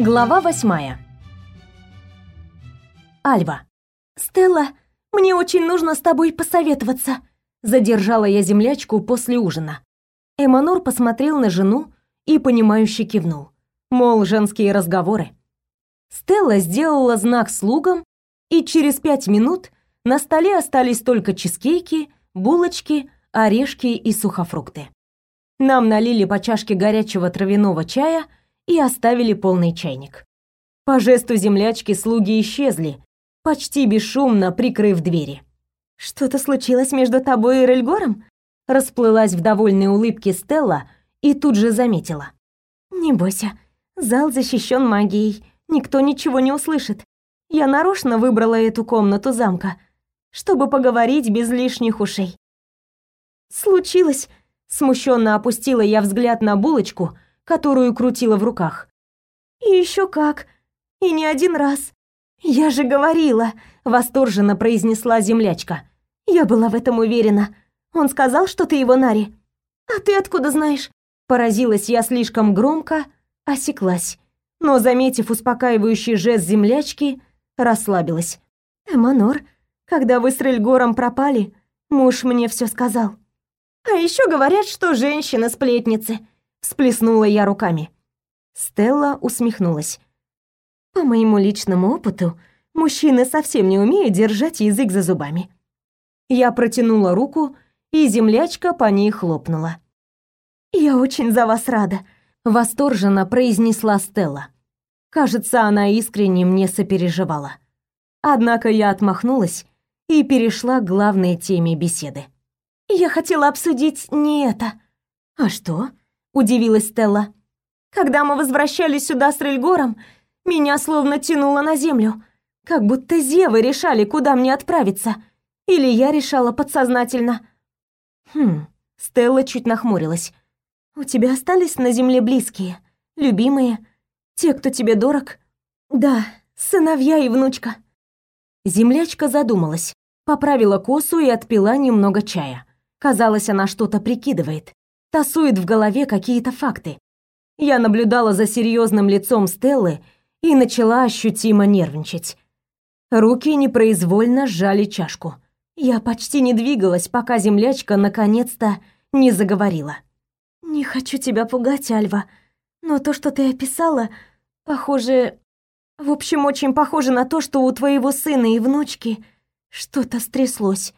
Глава восьмая. Альва. «Стелла, мне очень нужно с тобой посоветоваться», задержала я землячку после ужина. Эманор посмотрел на жену и понимающе кивнул. Мол, женские разговоры. Стелла сделала знак слугам, и через пять минут на столе остались только чизкейки, булочки, орешки и сухофрукты. Нам налили по чашке горячего травяного чая и оставили полный чайник. По жесту землячки слуги исчезли, почти бесшумно прикрыв двери. «Что-то случилось между тобой и Рельгором?» Расплылась в довольной улыбке Стелла и тут же заметила. «Не бойся, зал защищен магией, никто ничего не услышит. Я нарочно выбрала эту комнату замка, чтобы поговорить без лишних ушей». «Случилось», — смущенно опустила я взгляд на булочку, которую крутила в руках. «И еще как, и не один раз. Я же говорила», — восторженно произнесла землячка. «Я была в этом уверена. Он сказал, что ты его Нари. А ты откуда знаешь?» Поразилась я слишком громко, осеклась. Но, заметив успокаивающий жест землячки, расслабилась. «Эманор, когда вы с Рельгором пропали, муж мне все сказал. А еще говорят, что женщины-сплетницы», — всплеснула я руками. Стелла усмехнулась. «По моему личному опыту, мужчины совсем не умеют держать язык за зубами». Я протянула руку, и землячка по ней хлопнула. «Я очень за вас рада», — восторженно произнесла Стелла. Кажется, она искренне мне сопереживала. Однако я отмахнулась и перешла к главной теме беседы. «Я хотела обсудить не это». «А что?» — удивилась Стелла. «Когда мы возвращались сюда с Рельгором, меня словно тянуло на землю, как будто зевы решали, куда мне отправиться. Или я решала подсознательно». «Хм...» — Стелла чуть нахмурилась. У тебя остались на земле близкие, любимые, те, кто тебе дорог? Да, сыновья и внучка. Землячка задумалась, поправила косу и отпила немного чая. Казалось, она что-то прикидывает, тасует в голове какие-то факты. Я наблюдала за серьезным лицом Стеллы и начала ощутимо нервничать. Руки непроизвольно сжали чашку. Я почти не двигалась, пока землячка наконец-то не заговорила. «Не хочу тебя пугать, Альва, но то, что ты описала, похоже... В общем, очень похоже на то, что у твоего сына и внучки что-то стряслось».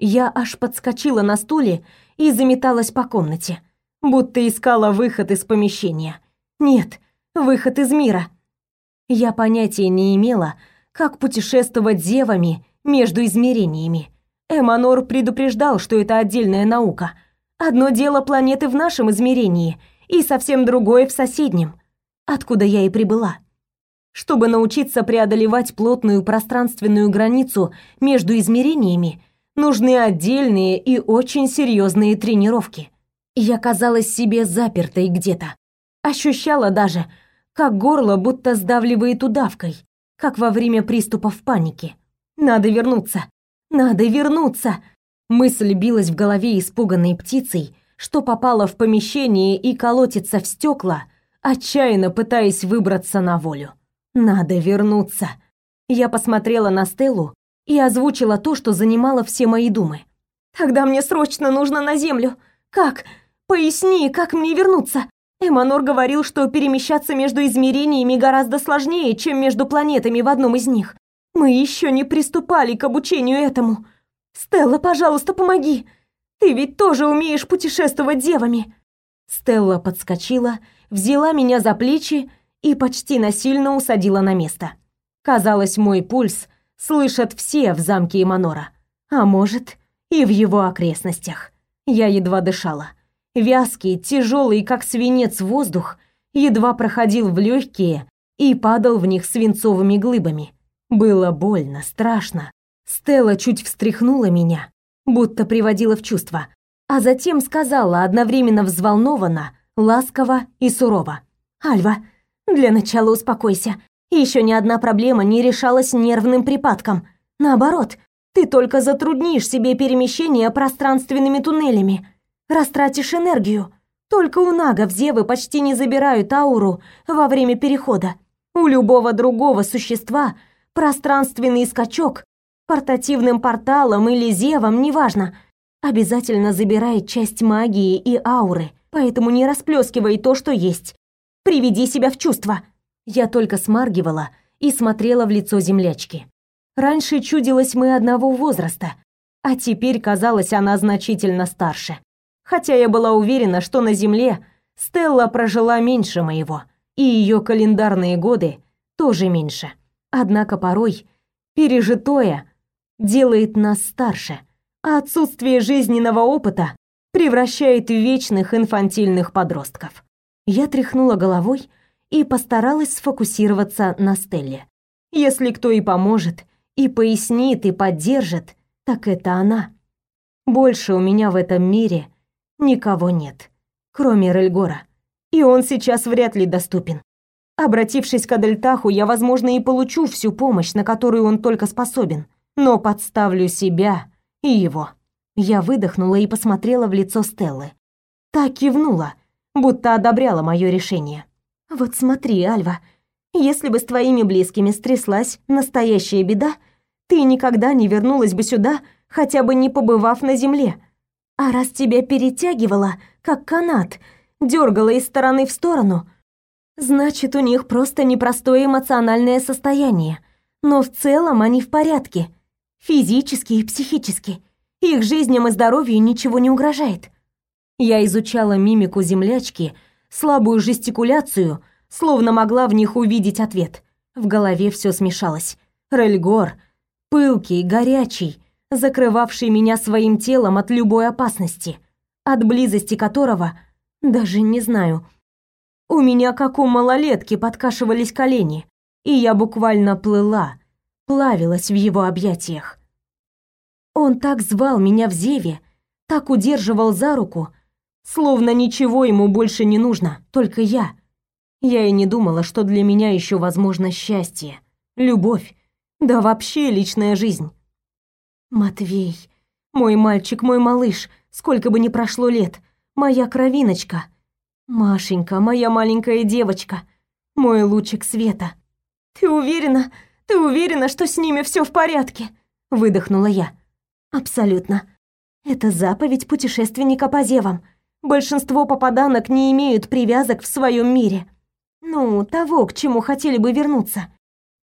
Я аж подскочила на стуле и заметалась по комнате, будто искала выход из помещения. Нет, выход из мира. Я понятия не имела, как путешествовать зевами между измерениями. Эманор предупреждал, что это отдельная наука — Одно дело планеты в нашем измерении, и совсем другое в соседнем, откуда я и прибыла. Чтобы научиться преодолевать плотную пространственную границу между измерениями, нужны отдельные и очень серьезные тренировки. Я казалась себе запертой где-то. Ощущала даже, как горло будто сдавливает удавкой, как во время приступов паники. Надо вернуться. Надо вернуться. Мысль билась в голове испуганной птицей, что попала в помещение и колотится в стекла, отчаянно пытаясь выбраться на волю. Надо вернуться. Я посмотрела на Стеллу и озвучила то, что занимало все мои думы. Тогда мне срочно нужно на землю. Как? Поясни, как мне вернуться? Эманор говорил, что перемещаться между измерениями гораздо сложнее, чем между планетами в одном из них. Мы еще не приступали к обучению этому. Стелла, пожалуйста, помоги. Ты ведь тоже умеешь путешествовать девами. Стелла подскочила, взяла меня за плечи и почти насильно усадила на место. Казалось, мой пульс слышат все в замке Иманора, а может, и в его окрестностях. Я едва дышала. Вязкий, тяжелый, как свинец воздух, едва проходил в легкие и падал в них свинцовыми глыбами. Было больно, страшно, Стелла чуть встряхнула меня, будто приводила в чувство, а затем сказала одновременно взволнованно, ласково и сурово. «Альва, для начала успокойся. Еще ни одна проблема не решалась нервным припадком. Наоборот, ты только затруднишь себе перемещение пространственными туннелями, растратишь энергию. Только у нагов зевы почти не забирают ауру во время перехода. У любого другого существа пространственный скачок портативным порталом или зевом, неважно, обязательно забирает часть магии и ауры, поэтому не расплескивай то, что есть. Приведи себя в чувство. Я только смаргивала и смотрела в лицо землячки. Раньше чудилось мы одного возраста, а теперь казалось она значительно старше. Хотя я была уверена, что на Земле Стелла прожила меньше моего, и ее календарные годы тоже меньше. Однако порой пережитое делает нас старше, а отсутствие жизненного опыта превращает в вечных инфантильных подростков. Я тряхнула головой и постаралась сфокусироваться на Стелле. Если кто и поможет, и пояснит, и поддержит, так это она. Больше у меня в этом мире никого нет, кроме Рельгора. И он сейчас вряд ли доступен. Обратившись к Адельтаху, я, возможно, и получу всю помощь, на которую он только способен, но подставлю себя и его. Я выдохнула и посмотрела в лицо Стеллы. Так кивнула, будто одобряла мое решение. Вот смотри, Альва, если бы с твоими близкими стряслась настоящая беда, ты никогда не вернулась бы сюда, хотя бы не побывав на земле. А раз тебя перетягивало, как канат, дергало из стороны в сторону, значит, у них просто непростое эмоциональное состояние. Но в целом они в порядке, физически и психически. Их жизням и здоровью ничего не угрожает. Я изучала мимику землячки, слабую жестикуляцию, словно могла в них увидеть ответ. В голове все смешалось. Рельгор, пылкий, горячий, закрывавший меня своим телом от любой опасности, от близости которого даже не знаю. У меня, как у малолетки, подкашивались колени, и я буквально плыла, плавилась в его объятиях. Он так звал меня в зеве, так удерживал за руку, словно ничего ему больше не нужно, только я. Я и не думала, что для меня еще возможно счастье, любовь, да вообще личная жизнь. Матвей, мой мальчик, мой малыш, сколько бы ни прошло лет, моя кровиночка. Машенька, моя маленькая девочка, мой лучик света. Ты уверена? Ты уверена, что с ними все в порядке? выдохнула я. Абсолютно. Это заповедь путешественника по зевам. Большинство попаданок не имеют привязок в своем мире. Ну, того, к чему хотели бы вернуться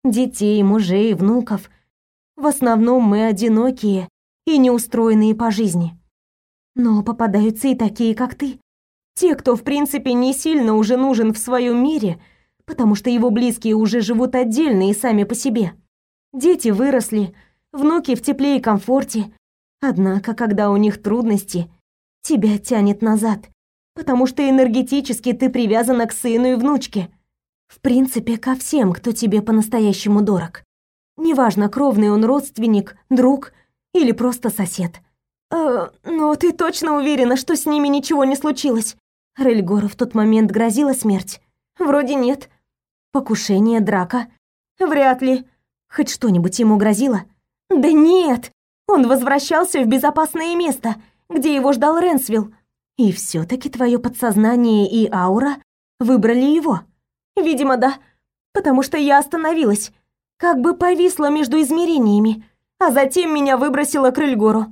детей, мужей, внуков. В основном мы одинокие и неустроенные по жизни. Но попадаются и такие, как ты. Те, кто, в принципе, не сильно уже нужен в своем мире, потому что его близкие уже живут отдельно и сами по себе. Дети выросли, внуки в тепле и комфорте. Однако, когда у них трудности, тебя тянет назад, потому что энергетически ты привязана к сыну и внучке. В принципе, ко всем, кто тебе по-настоящему дорог. Неважно, кровный он родственник, друг или просто сосед. «Э, но ты точно уверена, что с ними ничего не случилось?» Рельгору в тот момент грозила смерть. «Вроде нет. Покушение, драка. Вряд ли. Хоть что-нибудь ему грозило?» «Да нет! Он возвращался в безопасное место, где его ждал Ренсвилл. И все таки твое подсознание и аура выбрали его». Видимо, да. Потому что я остановилась. Как бы повисла между измерениями. А затем меня выбросило к Рыльгору.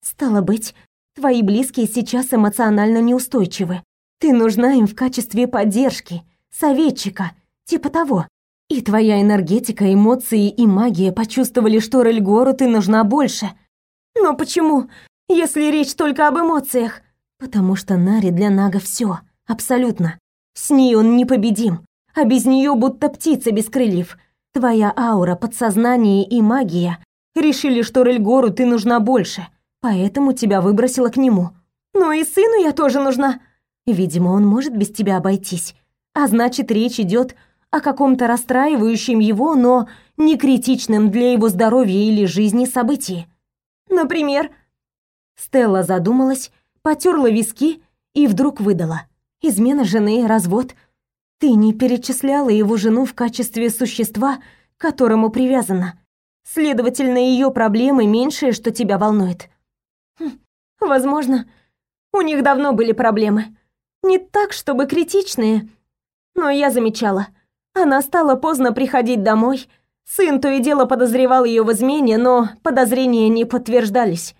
Стало быть, твои близкие сейчас эмоционально неустойчивы. Ты нужна им в качестве поддержки, советчика, типа того. И твоя энергетика, эмоции и магия почувствовали, что Рельгору ты нужна больше. Но почему, если речь только об эмоциях? Потому что Нари для Нага все, абсолютно. С ней он непобедим а без нее будто птица без крыльев. Твоя аура, подсознание и магия решили, что Рельгору ты нужна больше, поэтому тебя выбросила к нему. Ну и сыну я тоже нужна. Видимо, он может без тебя обойтись. А значит, речь идет о каком-то расстраивающем его, но не критичном для его здоровья или жизни событии. Например, Стелла задумалась, потерла виски и вдруг выдала: измена жены, развод, ты не перечисляла его жену в качестве существа, к которому привязана. Следовательно, ее проблемы меньшее, что тебя волнует. Хм, возможно, у них давно были проблемы. Не так, чтобы критичные, но я замечала. Она стала поздно приходить домой. Сын то и дело подозревал ее в измене, но подозрения не подтверждались.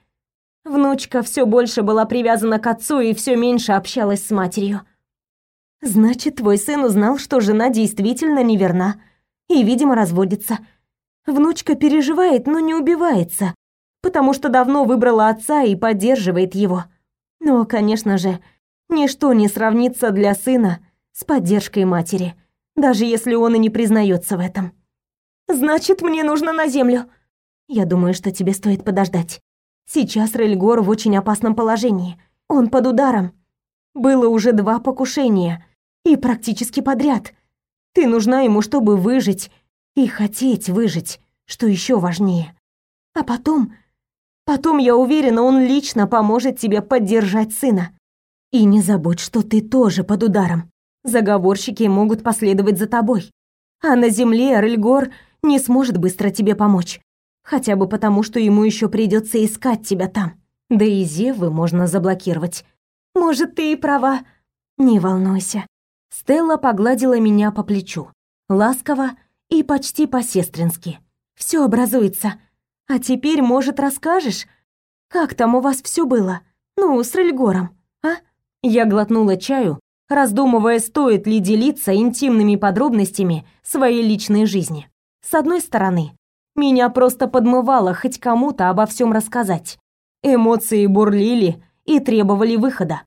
Внучка все больше была привязана к отцу и все меньше общалась с матерью. Значит, твой сын узнал, что жена действительно неверна и, видимо, разводится. Внучка переживает, но не убивается, потому что давно выбрала отца и поддерживает его. Но, конечно же, ничто не сравнится для сына с поддержкой матери, даже если он и не признается в этом. Значит, мне нужно на землю. Я думаю, что тебе стоит подождать. Сейчас Рельгор в очень опасном положении. Он под ударом. Было уже два покушения, и практически подряд. Ты нужна ему, чтобы выжить и хотеть выжить, что еще важнее. А потом, потом, я уверена, он лично поможет тебе поддержать сына. И не забудь, что ты тоже под ударом. Заговорщики могут последовать за тобой. А на земле Рельгор не сможет быстро тебе помочь. Хотя бы потому, что ему еще придется искать тебя там. Да и Зевы можно заблокировать. Может, ты и права. Не волнуйся. Стелла погладила меня по плечу. Ласково и почти по-сестрински. Все образуется. А теперь, может, расскажешь, как там у вас все было? Ну, с Рельгором, а? Я глотнула чаю, раздумывая, стоит ли делиться интимными подробностями своей личной жизни. С одной стороны, меня просто подмывало хоть кому-то обо всем рассказать. Эмоции бурлили и требовали выхода.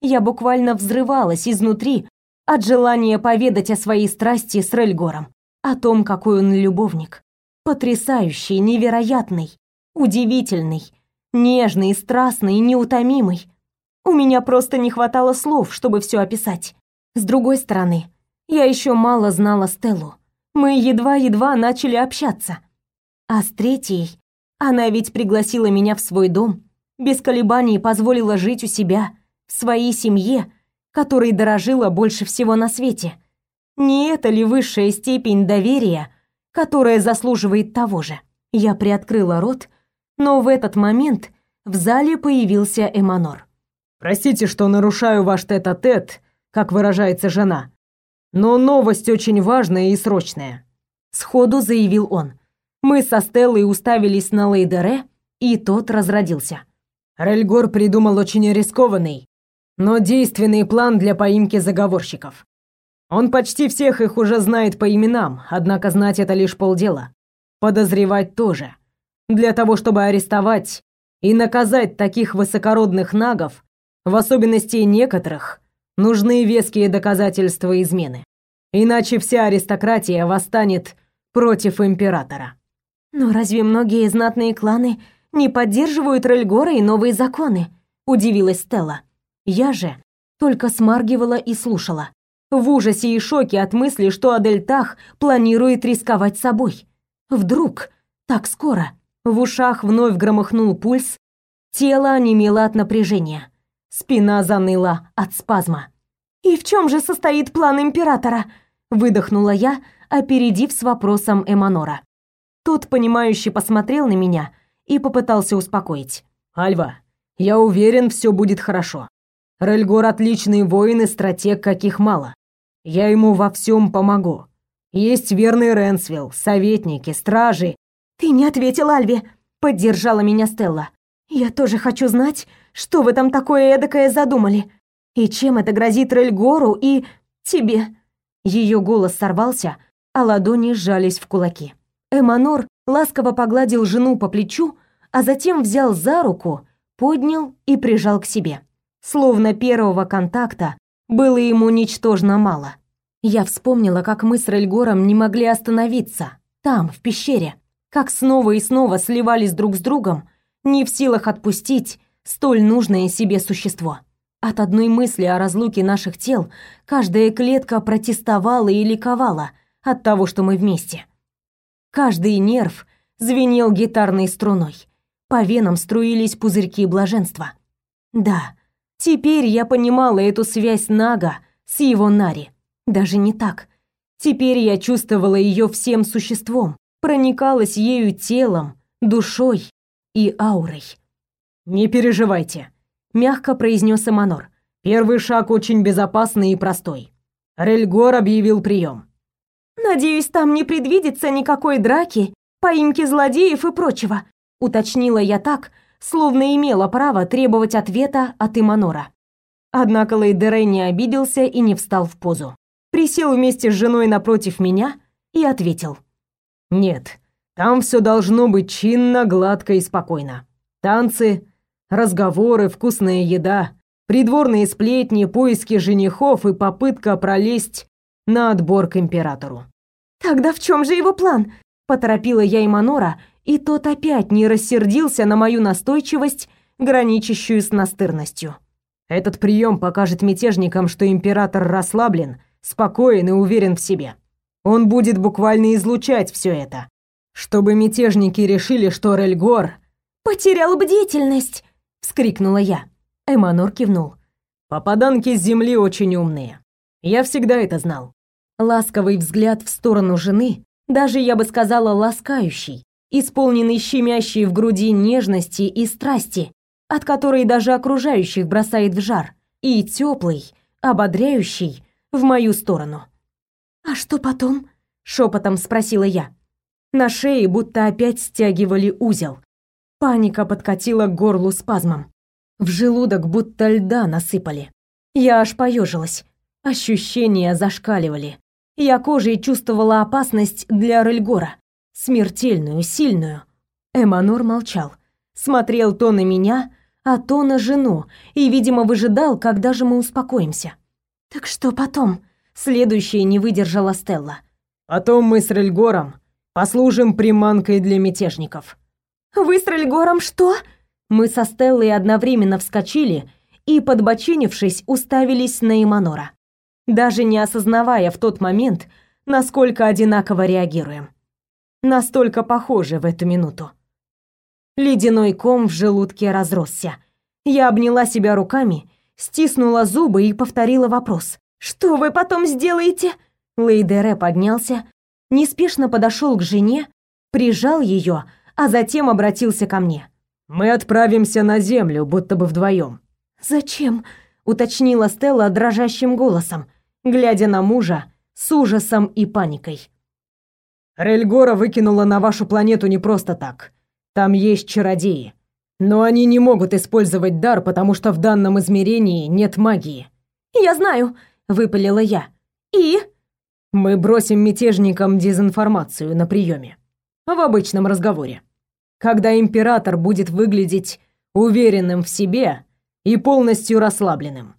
Я буквально взрывалась изнутри от желания поведать о своей страсти с Рельгором, о том, какой он любовник. Потрясающий, невероятный, удивительный, нежный, страстный, неутомимый. У меня просто не хватало слов, чтобы все описать. С другой стороны, я еще мало знала Стеллу. Мы едва-едва начали общаться. А с третьей, она ведь пригласила меня в свой дом, без колебаний позволила жить у себя, в своей семье, которой дорожила больше всего на свете. Не это ли высшая степень доверия, которая заслуживает того же? Я приоткрыла рот, но в этот момент в зале появился Эманор. «Простите, что нарушаю ваш тет-а-тет, как выражается жена. Но новость очень важная и срочная. Сходу заявил он. Мы со Стеллой уставились на Лейдере, и тот разродился. Рельгор придумал очень рискованный, но действенный план для поимки заговорщиков. Он почти всех их уже знает по именам, однако знать это лишь полдела. Подозревать тоже. Для того, чтобы арестовать и наказать таких высокородных нагов, в особенности некоторых, нужны веские доказательства измены. Иначе вся аристократия восстанет против императора. Но разве многие знатные кланы не поддерживают Рельгора и новые законы? Удивилась Стелла. Я же только смаргивала и слушала. В ужасе и шоке от мысли, что Адельтах планирует рисковать собой. Вдруг, так скоро, в ушах вновь громыхнул пульс, тело онемело от напряжения. Спина заныла от спазма. «И в чем же состоит план императора?» выдохнула я, опередив с вопросом Эманора. Тот, понимающе посмотрел на меня и попытался успокоить. «Альва, я уверен, все будет хорошо. Рельгор отличный воин и стратег, каких мало. Я ему во всем помогу. Есть верный Ренсвилл, советники, стражи». «Ты не ответил Альве», — поддержала меня Стелла. «Я тоже хочу знать, что вы там такое эдакое задумали. И чем это грозит Рельгору и тебе?» Ее голос сорвался, а ладони сжались в кулаки. Эманор ласково погладил жену по плечу, а затем взял за руку, поднял и прижал к себе. Словно первого контакта было ему ничтожно мало. Я вспомнила, как мы с Рельгором не могли остановиться, там, в пещере, как снова и снова сливались друг с другом, не в силах отпустить столь нужное себе существо. От одной мысли о разлуке наших тел каждая клетка протестовала и ликовала от того, что мы вместе. Каждый нерв звенел гитарной струной. По венам струились пузырьки блаженства. Да, теперь я понимала эту связь Нага с его Нари. Даже не так. Теперь я чувствовала ее всем существом, проникалась ею телом, душой и аурой. «Не переживайте», мягко произнес Эманор. Первый шаг очень безопасный и простой. Рельгор объявил прием. Надеюсь, там не предвидится никакой драки, поимки злодеев и прочего, уточнила я так, словно имела право требовать ответа от Иманора. Однако Лейдерей не обиделся и не встал в позу. Присел вместе с женой напротив меня и ответил. «Нет, там все должно быть чинно, гладко и спокойно. Танцы, разговоры, вкусная еда, придворные сплетни, поиски женихов и попытка пролезть на отбор к императору. Тогда в чем же его план? Поторопила я Иманора, и тот опять не рассердился на мою настойчивость, граничащую с настырностью. Этот прием покажет мятежникам, что император расслаблен, спокоен и уверен в себе. Он будет буквально излучать все это, чтобы мятежники решили, что Рельгор потерял бдительность, вскрикнула я. Эманор кивнул. Попаданки с земли очень умные. Я всегда это знал. Ласковый взгляд в сторону жены, даже я бы сказала ласкающий, исполненный щемящей в груди нежности и страсти, от которой даже окружающих бросает в жар, и теплый, ободряющий в мою сторону. «А что потом?» — шепотом спросила я. На шее будто опять стягивали узел. Паника подкатила к горлу спазмом. В желудок будто льда насыпали. Я аж поежилась. Ощущения зашкаливали. Я кожей чувствовала опасность для Рельгора. Смертельную, сильную. Эманор молчал. Смотрел то на меня, а то на жену, и, видимо, выжидал, когда же мы успокоимся. «Так что потом?» Следующее не выдержала Стелла. «Потом мы с Рельгором послужим приманкой для мятежников». «Вы с Рельгором что?» Мы со Стеллой одновременно вскочили и, подбочинившись, уставились на Иманора даже не осознавая в тот момент, насколько одинаково реагируем. Настолько похожи в эту минуту. Ледяной ком в желудке разросся. Я обняла себя руками, стиснула зубы и повторила вопрос. «Что вы потом сделаете?» Лейдере поднялся, неспешно подошел к жене, прижал ее, а затем обратился ко мне. «Мы отправимся на землю, будто бы вдвоем». «Зачем?» — уточнила Стелла дрожащим голосом глядя на мужа с ужасом и паникой. Рельгора выкинула на вашу планету не просто так. Там есть чародеи. Но они не могут использовать дар, потому что в данном измерении нет магии. Я знаю, выпалила я. И мы бросим мятежникам дезинформацию на приеме. В обычном разговоре. Когда император будет выглядеть уверенным в себе и полностью расслабленным.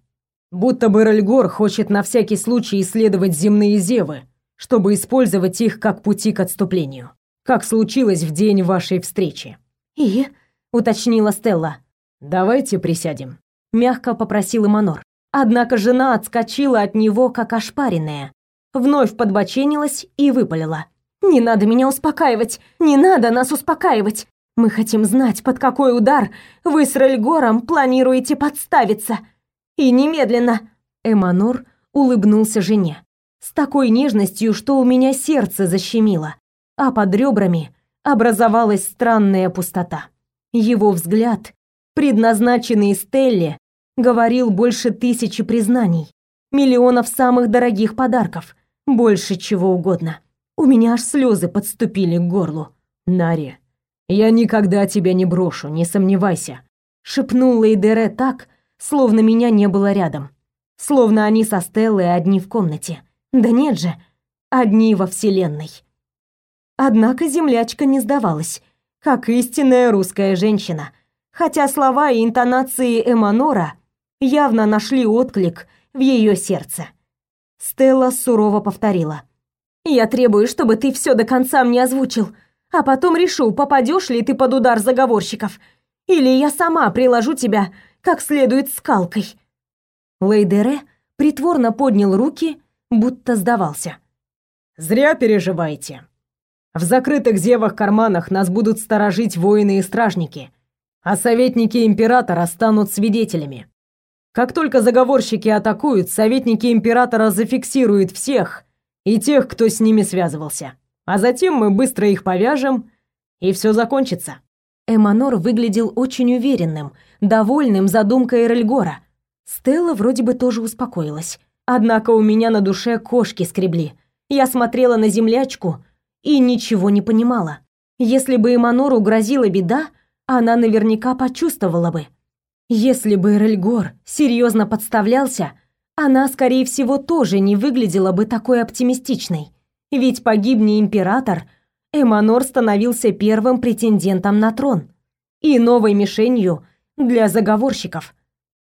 Будто бы Рельгор хочет на всякий случай исследовать земные зевы, чтобы использовать их как пути к отступлению, как случилось в день вашей встречи. И уточнила Стелла. Давайте присядем, мягко попросил Манор. Однако жена отскочила от него как ошпаренная, вновь подбоченилась и выпалила: "Не надо меня успокаивать, не надо нас успокаивать. Мы хотим знать, под какой удар вы с Рельгором планируете подставиться. И немедленно!» Эманор улыбнулся жене. С такой нежностью, что у меня сердце защемило, а под ребрами образовалась странная пустота. Его взгляд, предназначенный Стелле, говорил больше тысячи признаний, миллионов самых дорогих подарков, больше чего угодно. У меня аж слезы подступили к горлу. «Нари, я никогда тебя не брошу, не сомневайся», — шепнул Лейдере так, словно меня не было рядом. Словно они со Стеллой одни в комнате. Да нет же, одни во вселенной. Однако землячка не сдавалась, как истинная русская женщина, хотя слова и интонации Эманора явно нашли отклик в ее сердце. Стелла сурово повторила: "Я требую, чтобы ты все до конца мне озвучил, а потом решу, попадешь ли ты под удар заговорщиков, или я сама приложу тебя как следует скалкой. Лейдере притворно поднял руки, будто сдавался. Зря переживайте. В закрытых зевах-карманах нас будут сторожить воины и стражники, а советники императора станут свидетелями. Как только заговорщики атакуют, советники императора зафиксируют всех и тех, кто с ними связывался. А затем мы быстро их повяжем, и все закончится. Эманор выглядел очень уверенным, довольным задумкой Рельгора. Стелла вроде бы тоже успокоилась. Однако у меня на душе кошки скребли. Я смотрела на землячку и ничего не понимала. Если бы Эманору грозила беда, она наверняка почувствовала бы. Если бы Рельгор серьезно подставлялся, она, скорее всего, тоже не выглядела бы такой оптимистичной. Ведь погибни император, Эманор становился первым претендентом на трон и новой мишенью для заговорщиков.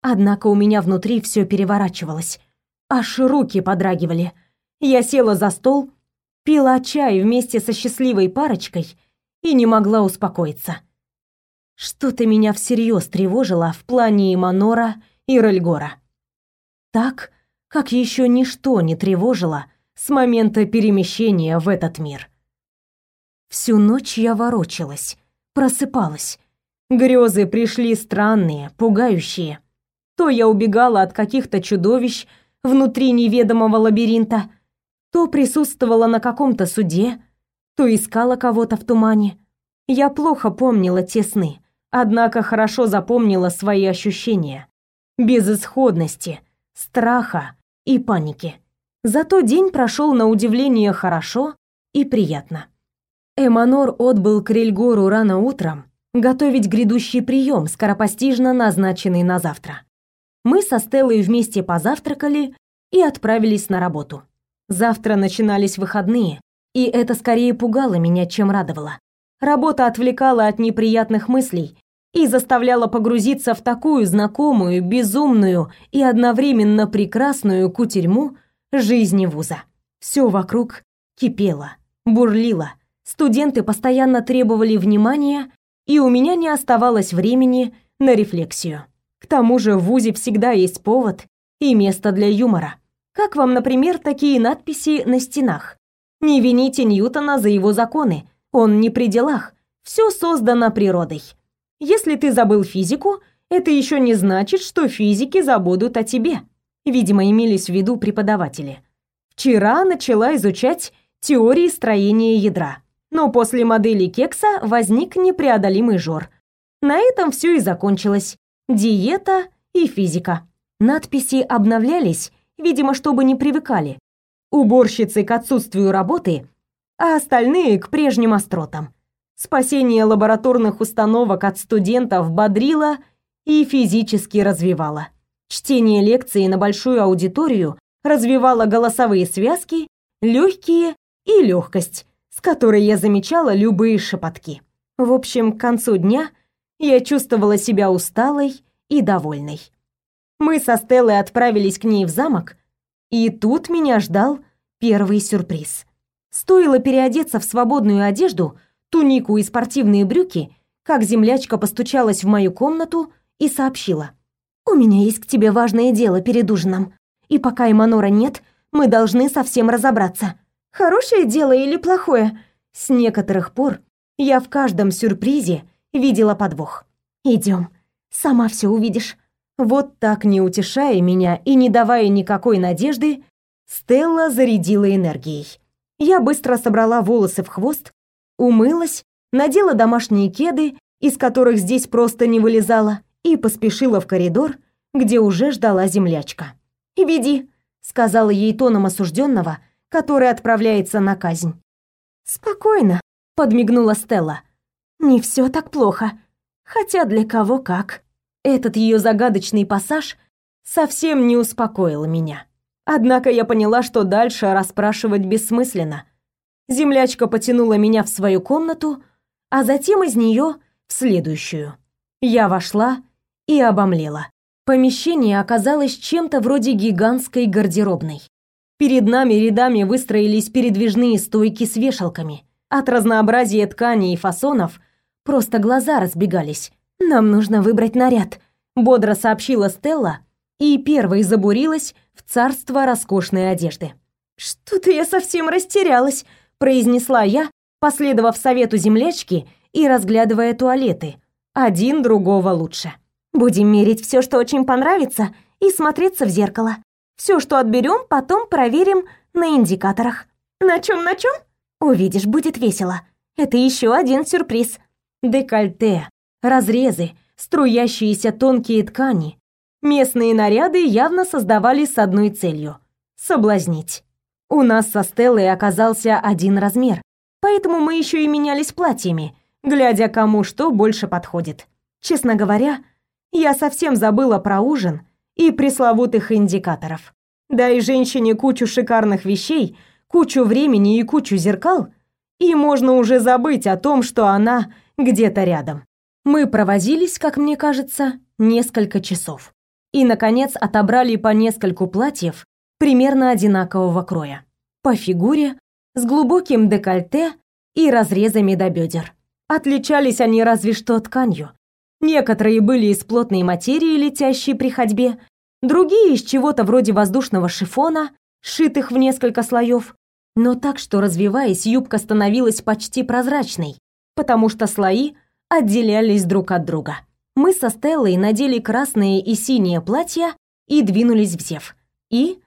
Однако у меня внутри все переворачивалось. Аж руки подрагивали. Я села за стол, пила чай вместе со счастливой парочкой и не могла успокоиться. Что-то меня всерьез тревожило в плане Иманора и Рельгора. Так, как еще ничто не тревожило с момента перемещения в этот мир. Всю ночь я ворочалась, просыпалась. Грезы пришли странные, пугающие. То я убегала от каких-то чудовищ внутри неведомого лабиринта, то присутствовала на каком-то суде, то искала кого-то в тумане. Я плохо помнила те сны. Однако хорошо запомнила свои ощущения. Безысходности, страха и паники. Зато день прошел на удивление хорошо и приятно. Эманор отбыл к Рельгору рано утром готовить грядущий прием, скоропостижно назначенный на завтра. Мы со Стеллой вместе позавтракали и отправились на работу. Завтра начинались выходные, и это скорее пугало меня, чем радовало. Работа отвлекала от неприятных мыслей и заставляла погрузиться в такую знакомую, безумную и одновременно прекрасную кутерьму жизни вуза. Все вокруг кипело, бурлило. Студенты постоянно требовали внимания, и у меня не оставалось времени на рефлексию. К тому же в вузе всегда есть повод и место для юмора. Как вам, например, такие надписи на стенах? Не вините Ньютона за его законы, он не при делах. Все создано природой. Если ты забыл физику, это еще не значит, что физики забудут о тебе. Видимо, имелись в виду преподаватели. Вчера начала изучать теории строения ядра. Но после модели кекса возник непреодолимый жор. На этом все и закончилось. Диета и физика. Надписи обновлялись, видимо, чтобы не привыкали. Уборщицы к отсутствию работы, а остальные к прежним остротам. Спасение лабораторных установок от студентов бодрило и физически развивало. Чтение лекции на большую аудиторию развивало голосовые связки, легкие и легкость, с которой я замечала любые шепотки. В общем, к концу дня я чувствовала себя усталой и довольной. Мы со Стеллой отправились к ней в замок, и тут меня ждал первый сюрприз. Стоило переодеться в свободную одежду, тунику и спортивные брюки, как землячка постучалась в мою комнату и сообщила. «У меня есть к тебе важное дело перед ужином, и пока Эманора нет, мы должны совсем разобраться. Хорошее дело или плохое?» С некоторых пор я в каждом сюрпризе видела подвох. Идем, сама все увидишь». Вот так, не утешая меня и не давая никакой надежды, Стелла зарядила энергией. Я быстро собрала волосы в хвост, умылась, надела домашние кеды, из которых здесь просто не вылезала, и поспешила в коридор, где уже ждала землячка. «Веди», — сказала ей тоном осужденного, который отправляется на казнь. «Спокойно», — подмигнула Стелла. «Не все так плохо. Хотя для кого как». Этот ее загадочный пассаж совсем не успокоил меня. Однако я поняла, что дальше расспрашивать бессмысленно. Землячка потянула меня в свою комнату, а затем из нее в следующую. Я вошла и обомлела. Помещение оказалось чем-то вроде гигантской гардеробной. Перед нами рядами выстроились передвижные стойки с вешалками. От разнообразия тканей и фасонов просто глаза разбегались. Нам нужно выбрать наряд, бодро сообщила Стелла и первой забурилась в царство роскошной одежды. «Что-то я совсем растерялась», — произнесла я, последовав совету землячки и разглядывая туалеты. Один другого лучше. «Будем мерить все, что очень понравится, и смотреться в зеркало. Все, что отберем, потом проверим на индикаторах. На чем, на чем? Увидишь, будет весело. Это еще один сюрприз. Декольте, разрезы, струящиеся тонкие ткани, Местные наряды явно создавали с одной целью — соблазнить. У нас со Стеллой оказался один размер, поэтому мы еще и менялись платьями, глядя, кому что больше подходит. Честно говоря, я совсем забыла про ужин и пресловутых индикаторов. Дай женщине кучу шикарных вещей, кучу времени и кучу зеркал, и можно уже забыть о том, что она где-то рядом. Мы провозились, как мне кажется, несколько часов. И, наконец, отобрали по нескольку платьев примерно одинакового кроя. По фигуре, с глубоким декольте и разрезами до бедер. Отличались они разве что тканью. Некоторые были из плотной материи, летящей при ходьбе, другие из чего-то вроде воздушного шифона, сшитых в несколько слоев, но так, что развиваясь, юбка становилась почти прозрачной, потому что слои отделялись друг от друга. Мы со Стеллой надели красные и синие платья и двинулись в Зев. И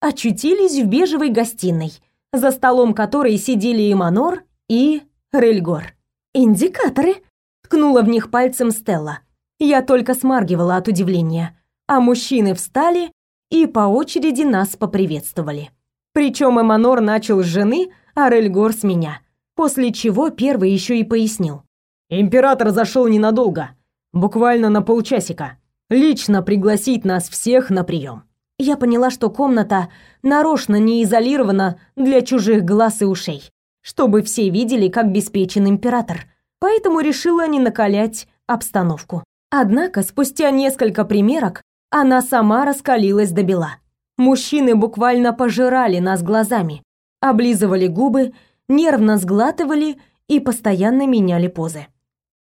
очутились в бежевой гостиной, за столом которой сидели Иманор и Рельгор. «Индикаторы!» — ткнула в них пальцем Стелла. Я только смаргивала от удивления, а мужчины встали и по очереди нас поприветствовали. Причем Эманор начал с жены, а Рельгор с меня, после чего первый еще и пояснил. «Император зашел ненадолго, буквально на полчасика. Лично пригласить нас всех на прием я поняла, что комната нарочно не изолирована для чужих глаз и ушей, чтобы все видели, как обеспечен император. Поэтому решила не накалять обстановку. Однако, спустя несколько примерок, она сама раскалилась до бела. Мужчины буквально пожирали нас глазами, облизывали губы, нервно сглатывали и постоянно меняли позы.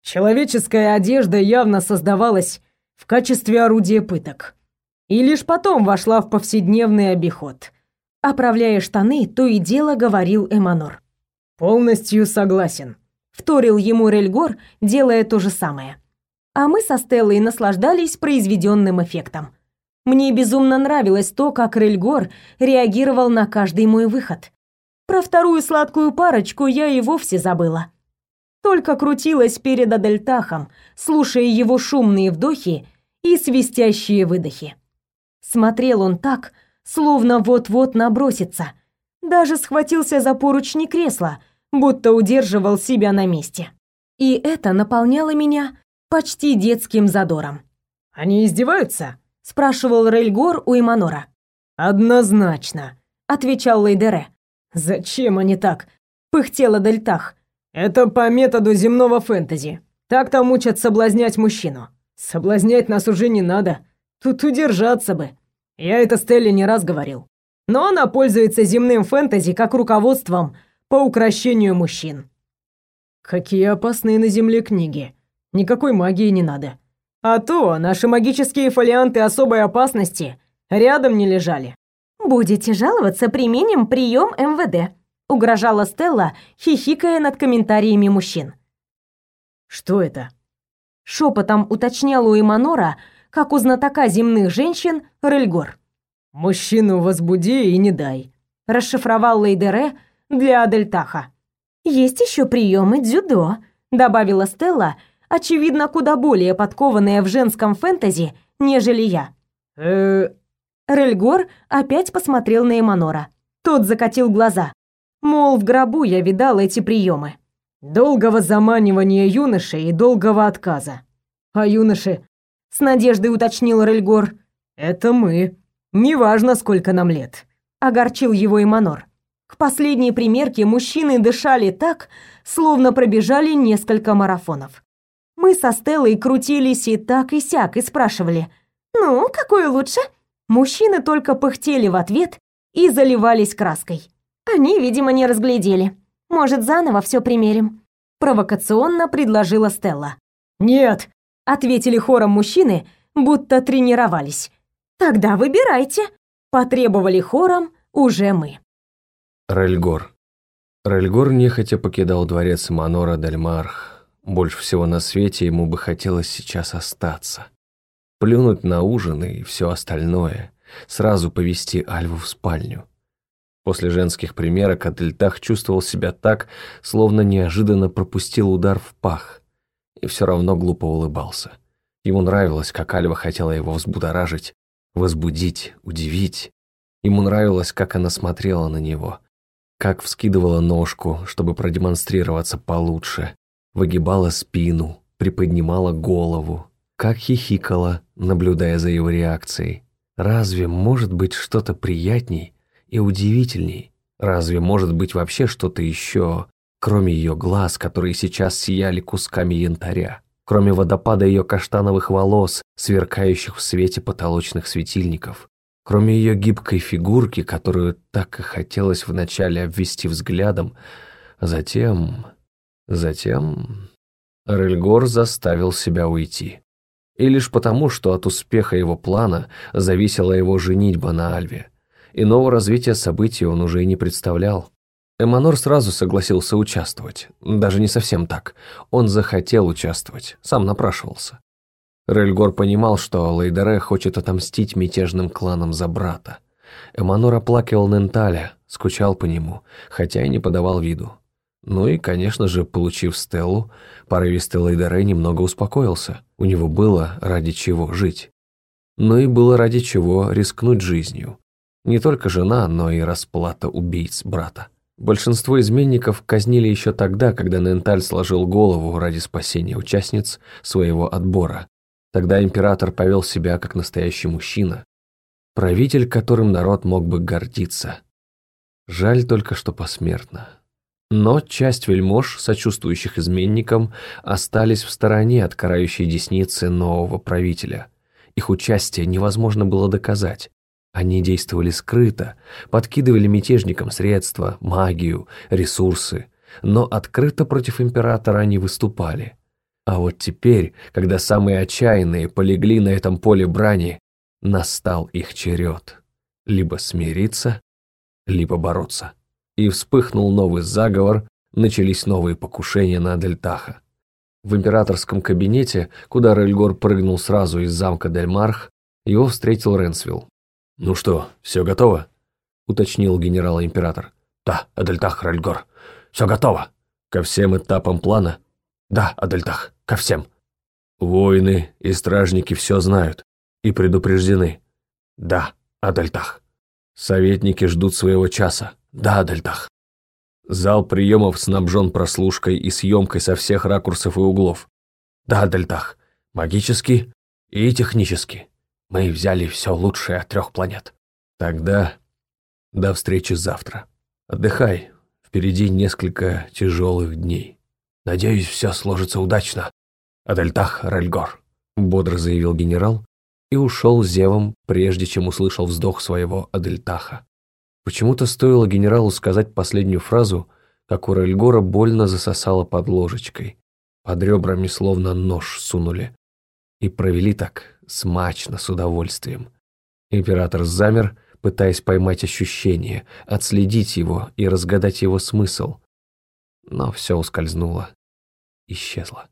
Человеческая одежда явно создавалась в качестве орудия пыток и лишь потом вошла в повседневный обиход. Оправляя штаны, то и дело говорил Эманор. «Полностью согласен», — вторил ему Рельгор, делая то же самое. А мы со Стеллой наслаждались произведенным эффектом. Мне безумно нравилось то, как Рельгор реагировал на каждый мой выход. Про вторую сладкую парочку я и вовсе забыла. Только крутилась перед Адельтахом, слушая его шумные вдохи и свистящие выдохи. Смотрел он так, словно вот-вот набросится. Даже схватился за поручни кресла, будто удерживал себя на месте. И это наполняло меня почти детским задором. «Они издеваются?» — спрашивал Рельгор у Иманора. «Однозначно», — отвечал Лейдере. «Зачем они так?» — пыхтела Дельтах. «Это по методу земного фэнтези. Так там учат соблазнять мужчину. Соблазнять нас уже не надо. Тут удержаться бы. Я это Стелле не раз говорил. Но она пользуется земным фэнтези как руководством по украшению мужчин. Какие опасные на земле книги. Никакой магии не надо. А то наши магические фолианты особой опасности рядом не лежали. «Будете жаловаться, применим прием МВД», — угрожала Стелла, хихикая над комментариями мужчин. «Что это?» Шепотом уточнял у Иманора, как у знатока земных женщин Рельгор. «Мужчину возбуди и не дай», — расшифровал Лейдере для Адельтаха. «Есть еще приемы дзюдо», — добавила Стелла, очевидно, куда более подкованная в женском фэнтези, нежели я. э Рельгор опять посмотрел на Эманора. Тот закатил глаза. Мол, в гробу я видал эти приемы. Долгого заманивания юноши и долгого отказа. А юноши с надеждой уточнил Рельгор. Это мы. Неважно, сколько нам лет. Огорчил его и Манор. К последней примерке мужчины дышали так, словно пробежали несколько марафонов. Мы со Стеллой крутились и так и сяк и спрашивали: "Ну, какой лучше?" Мужчины только пыхтели в ответ и заливались краской. Они, видимо, не разглядели. Может, заново все примерим? Провокационно предложила Стелла. Нет, ответили хором мужчины, будто тренировались. Тогда выбирайте, потребовали хором уже мы. Рельгор. Рельгор нехотя покидал дворец Манора Дельмарх. Больше всего на свете ему бы хотелось сейчас остаться. Плюнуть на ужин и все остальное, сразу повести Альву в спальню. После женских примерок Адельтах чувствовал себя так, словно неожиданно пропустил удар в пах и все равно глупо улыбался. Ему нравилось, как Альва хотела его взбудоражить, возбудить, удивить. Ему нравилось, как она смотрела на него, как вскидывала ножку, чтобы продемонстрироваться получше, выгибала спину, приподнимала голову, как хихикала, наблюдая за его реакцией. Разве может быть что-то приятней и удивительней? Разве может быть вообще что-то еще, кроме ее глаз, которые сейчас сияли кусками янтаря? Кроме водопада ее каштановых волос, сверкающих в свете потолочных светильников? Кроме ее гибкой фигурки, которую так и хотелось вначале обвести взглядом, затем... Затем... Рельгор заставил себя уйти. И лишь потому, что от успеха его плана зависела его женитьба на Альве. Иного развития событий он уже и не представлял. Эманор сразу согласился участвовать. Даже не совсем так. Он захотел участвовать, сам напрашивался. Рельгор понимал, что Лейдере хочет отомстить мятежным кланам за брата. Эманор оплакивал Ненталя, скучал по нему, хотя и не подавал виду. Ну и, конечно же, получив Стеллу, порывистый Лейдере немного успокоился. У него было ради чего жить. Но и было ради чего рискнуть жизнью. Не только жена, но и расплата убийц брата. Большинство изменников казнили еще тогда, когда Ненталь сложил голову ради спасения участниц своего отбора. Тогда император повел себя как настоящий мужчина, правитель, которым народ мог бы гордиться. Жаль только, что посмертно. Но часть вельмож, сочувствующих изменникам, остались в стороне от карающей десницы нового правителя. Их участие невозможно было доказать. Они действовали скрыто, подкидывали мятежникам средства, магию, ресурсы, но открыто против императора они выступали. А вот теперь, когда самые отчаянные полегли на этом поле брани, настал их черед. Либо смириться, либо бороться и вспыхнул новый заговор, начались новые покушения на Дельтаха. В императорском кабинете, куда Рельгор прыгнул сразу из замка Дельмарх, его встретил Ренсвилл. «Ну что, все готово?» – уточнил генерал-император. «Да, Адельтах, Рельгор, все готово. Ко всем этапам плана?» «Да, Адельтах, ко всем». «Воины и стражники все знают и предупреждены?» «Да, Адельтах». «Советники ждут своего часа?» Да, Дальтах. Зал приемов снабжен прослушкой и съемкой со всех ракурсов и углов. Да, Дальтах. Магически и технически. Мы взяли все лучшее от трех планет. Тогда до встречи завтра. Отдыхай. Впереди несколько тяжелых дней. Надеюсь, все сложится удачно. Адельтах Рельгор, бодро заявил генерал и ушел зевом, прежде чем услышал вздох своего Адельтаха. Почему-то стоило генералу сказать последнюю фразу, как у Рельгора больно засосало под ложечкой. Под ребрами словно нож сунули. И провели так, смачно, с удовольствием. Император замер, пытаясь поймать ощущение, отследить его и разгадать его смысл. Но все ускользнуло, исчезло.